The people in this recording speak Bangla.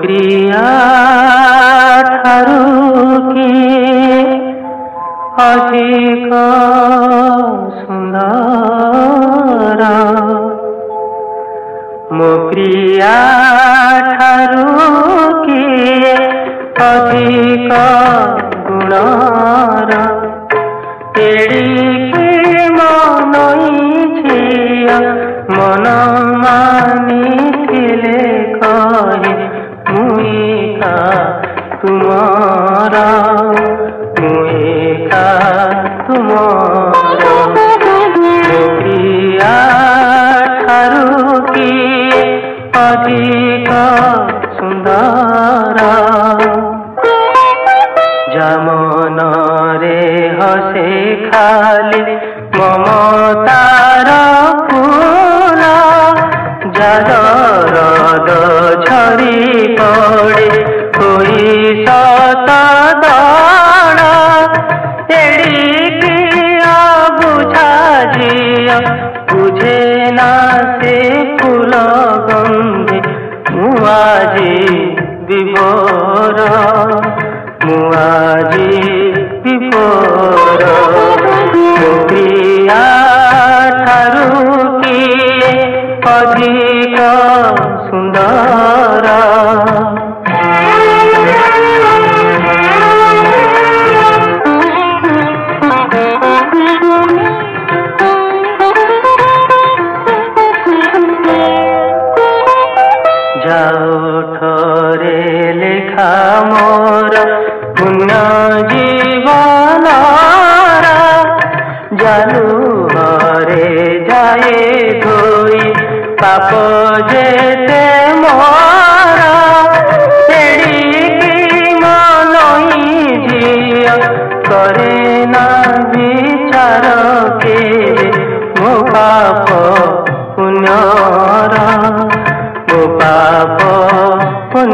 প্রক্রিয়া ঠারুকে অধিক সুন্দর ମୋ ପ୍ରିୟା ଠାରୁ କିଏ ଅଧିକ ଗୁଣର ଏଡ଼ିକି ମନଇଛି ମନ ମାନି तुम्हारा मुए का तुम्हारा प्रिया ठारू की अधिक सुंदर जमन रे हसे खाली মমতার ফুল যার ঝরি পড়ে तुझे नासे फूलो गंधे मुआजी विभोर मुआजी विभोर प्रिया ठारू किए अधिक सुंदर উঠরে লেখা মোর পুণ্য জীবন জানু হরে যায় ধুই পাপ যেতে মোর মনই ঝিও করে